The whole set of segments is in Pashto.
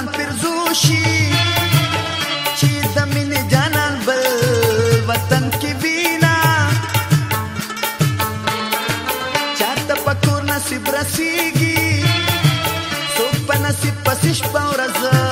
ارمان پرزو شي چې د مینې جانان بل وطن کې وینا چاته پکور نصیب رسیږي سو په نصیب پسې شپه ورځ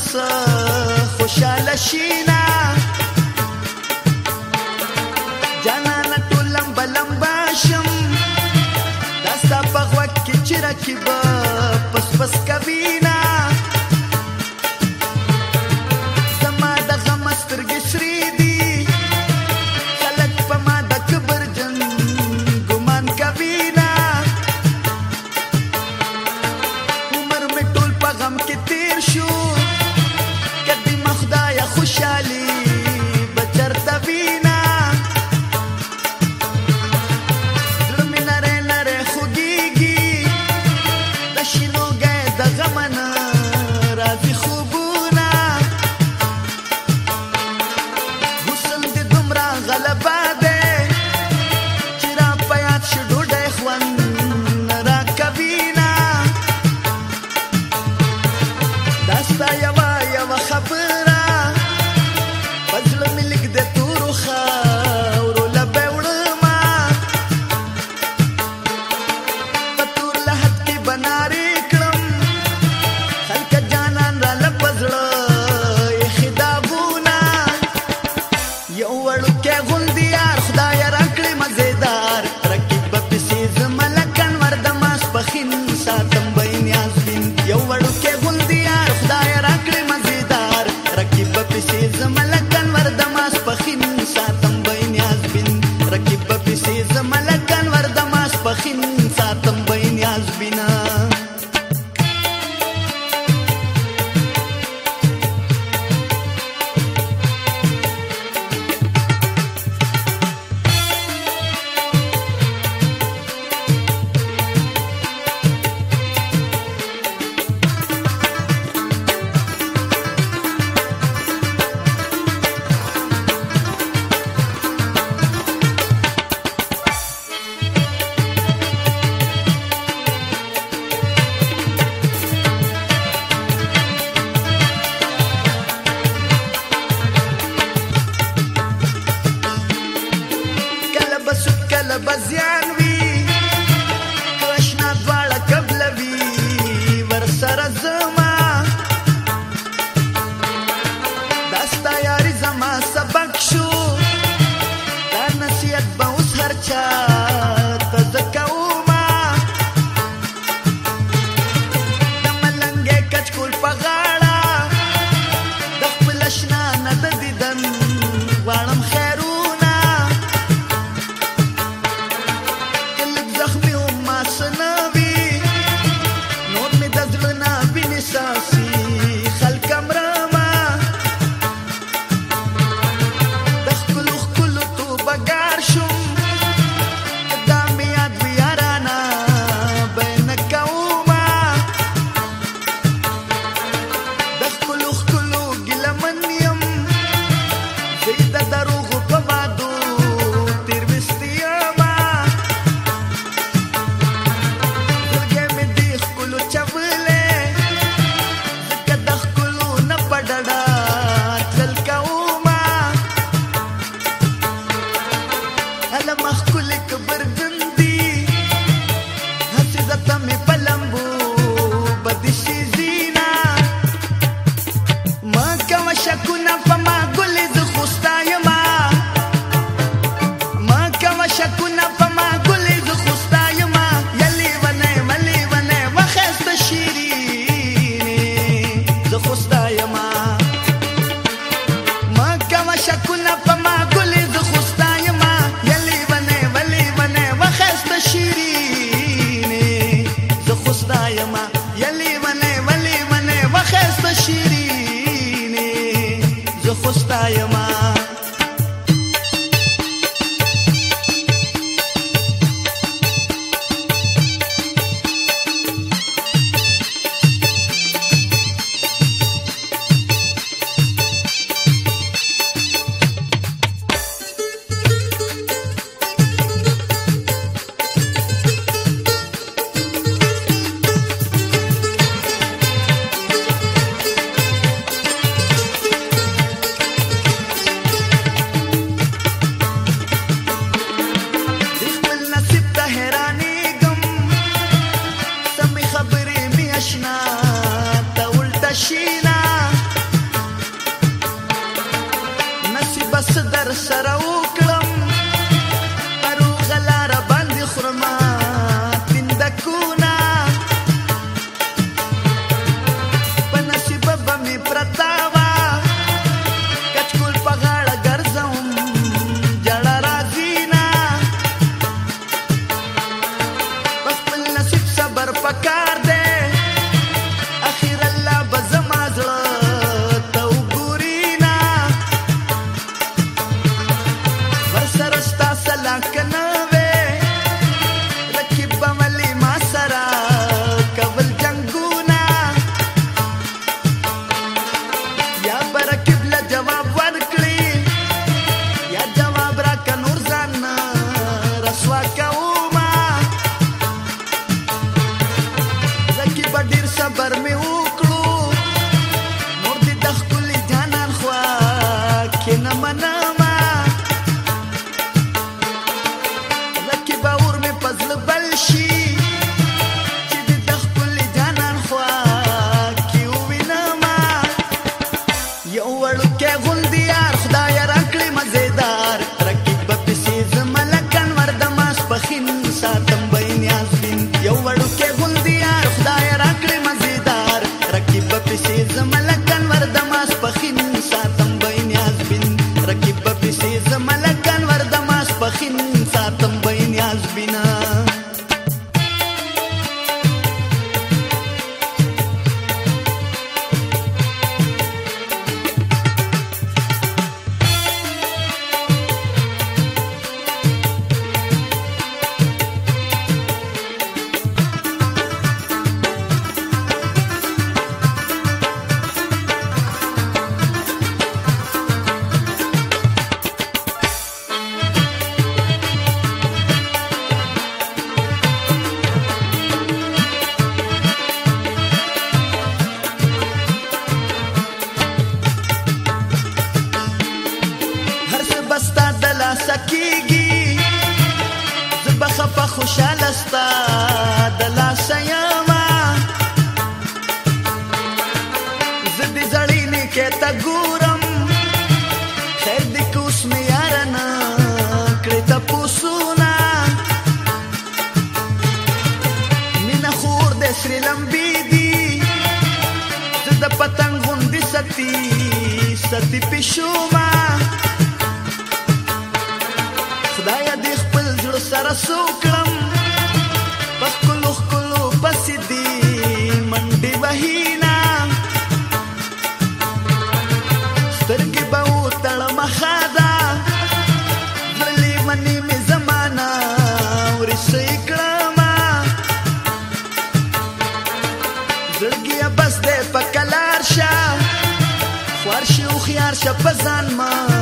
بس خوشاله شینا جانان تولم بلم باشم دستا په غوږ کې چې راکیب پس پس کوینا زما د غم سترګې سری دي خلک په ما د کبر جن ګمان کوینا عمر مې ټول په غم کې تیر شو deixa ali. baseando زد زړی لیکه تا ګورم خیر دې کوس مې یار نه کړې ته پوسونه مینا خور دې سری لمبي دي زد پتنګ غوندې ستی ستی پښوما خدای دې خپل زړه سره سوکړم شپزان ما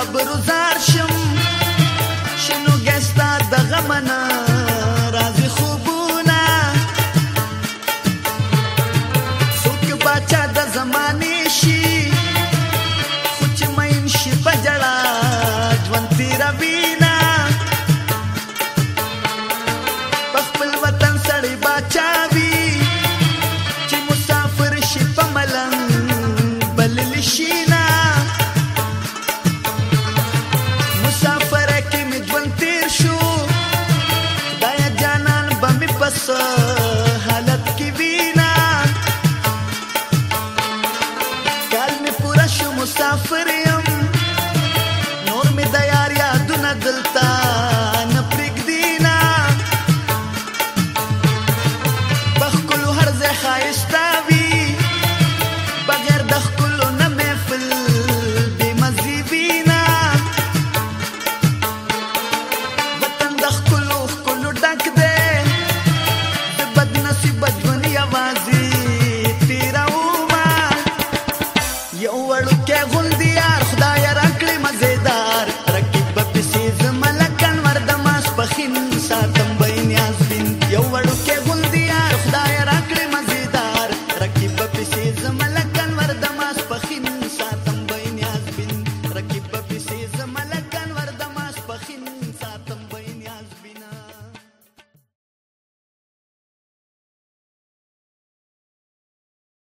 خبرو زار شم شنو ګستا د غمنا راځي خوبونه څوک بچا د زمانه شي خو چې مې شي بجړا ژوند تیروي ملک غوندیار خدای را